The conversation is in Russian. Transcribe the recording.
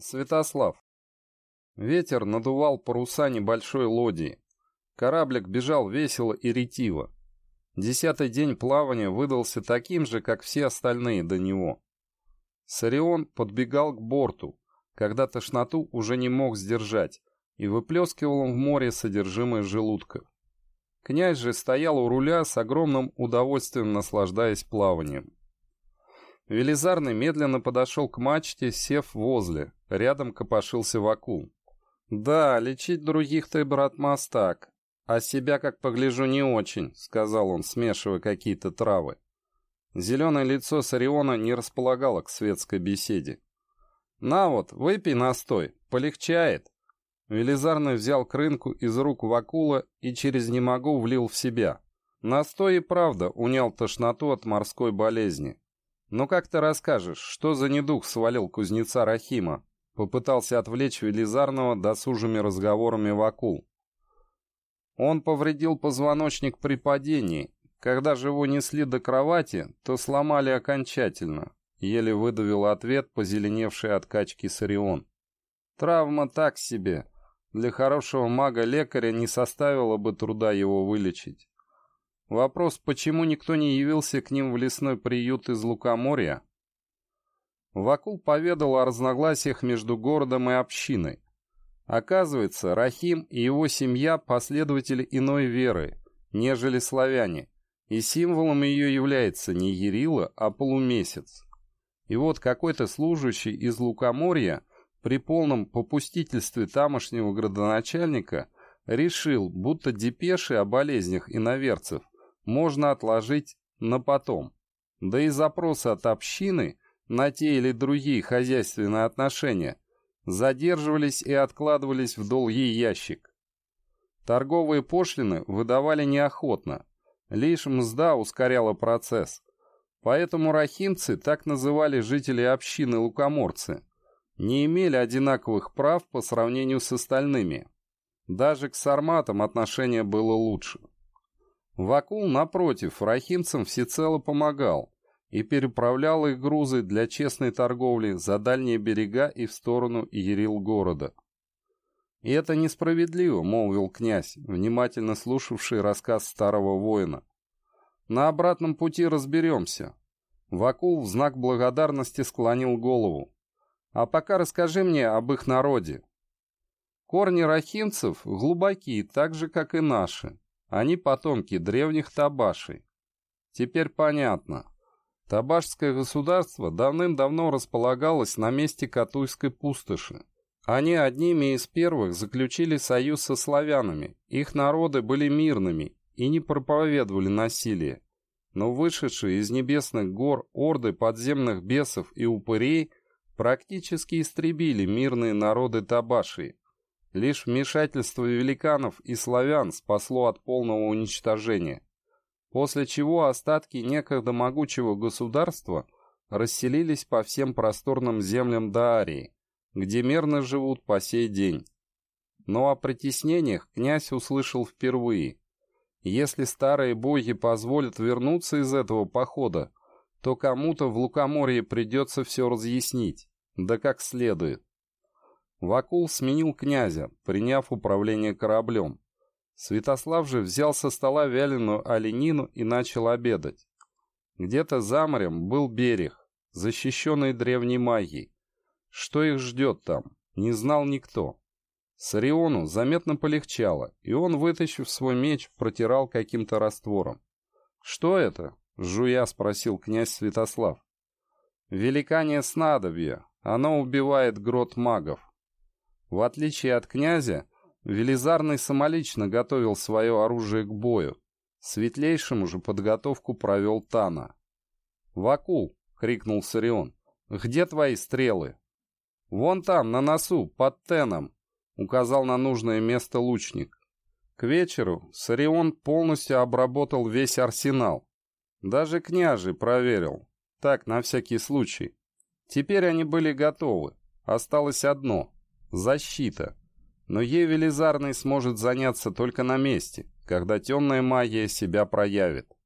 Святослав. Ветер надувал паруса небольшой лодии. Кораблик бежал весело и ретиво. Десятый день плавания выдался таким же, как все остальные до него. Сарион подбегал к борту, когда тошноту уже не мог сдержать, и выплескивал в море содержимое желудка. Князь же стоял у руля с огромным удовольствием наслаждаясь плаванием. Велизарный медленно подошел к мачте, сев возле. Рядом копошился вакуум. «Да, лечить других ты, брат, мастак. А себя, как погляжу, не очень», — сказал он, смешивая какие-то травы. Зеленое лицо Сариона не располагало к светской беседе. «На вот, выпей настой, полегчает». Велизарный взял крынку из рук Вакула и через «не могу» влил в себя. Настой и правда унял тошноту от морской болезни. «Ну как ты расскажешь, что за недух свалил кузнеца Рахима?» Попытался отвлечь Велизарного досужими разговорами Вакул. Он повредил позвоночник при падении. Когда же его несли до кровати, то сломали окончательно. Еле выдавил ответ, позеленевший от качки Сарион. Травма так себе. Для хорошего мага-лекаря не составило бы труда его вылечить. Вопрос, почему никто не явился к ним в лесной приют из Лукоморья? Вакул поведал о разногласиях между городом и общиной. Оказывается, Рахим и его семья – последователи иной веры, нежели славяне, и символом ее является не Ярила, а полумесяц. И вот какой-то служащий из Лукоморья при полном попустительстве тамошнего градоначальника решил, будто депеши о болезнях иноверцев можно отложить на потом. Да и запросы от общины на те или другие хозяйственные отношения задерживались и откладывались в долгий ящик. Торговые пошлины выдавали неохотно, лишь мзда ускоряла процесс. Поэтому рахимцы, так называли жители общины лукоморцы, не имели одинаковых прав по сравнению с остальными. Даже к сарматам отношение было лучше. Вакул, напротив, рахимцам всецело помогал и переправлял их грузы для честной торговли за дальние берега и в сторону Иерил города. «И это несправедливо», — молвил князь, внимательно слушавший рассказ старого воина. «На обратном пути разберемся». Вакул в знак благодарности склонил голову. «А пока расскажи мне об их народе». Корни рахимцев глубокие, так же, как и наши. Они потомки древних табашей. Теперь понятно. Табашское государство давным-давно располагалось на месте Катуйской пустоши. Они одними из первых заключили союз со славянами. Их народы были мирными и не проповедовали насилие. Но вышедшие из небесных гор орды подземных бесов и упырей практически истребили мирные народы Табаши, Лишь вмешательство великанов и славян спасло от полного уничтожения, после чего остатки некогда могучего государства расселились по всем просторным землям Даарии, где мирно живут по сей день. Но о притеснениях князь услышал впервые. Если старые боги позволят вернуться из этого похода, то кому-то в Лукоморье придется все разъяснить, да как следует. Вакул сменил князя, приняв управление кораблем. Святослав же взял со стола вяленую оленину и начал обедать. Где-то за морем был берег, защищенный древней магией. Что их ждет там, не знал никто. Сариону заметно полегчало, и он, вытащив свой меч, протирал каким-то раствором. «Что это?» — жуя спросил князь Святослав. «Великание снадобья. Оно убивает грот магов. В отличие от князя, Велизарный самолично готовил свое оружие к бою. Светлейшему же подготовку провел Тана. «Вакул!» — крикнул Сарион. «Где твои стрелы?» «Вон там, на носу, под Теном!» — указал на нужное место лучник. К вечеру Сарион полностью обработал весь арсенал. Даже княжий проверил. Так, на всякий случай. Теперь они были готовы. Осталось одно Защита. Но ей Велизарный сможет заняться только на месте, когда темная магия себя проявит.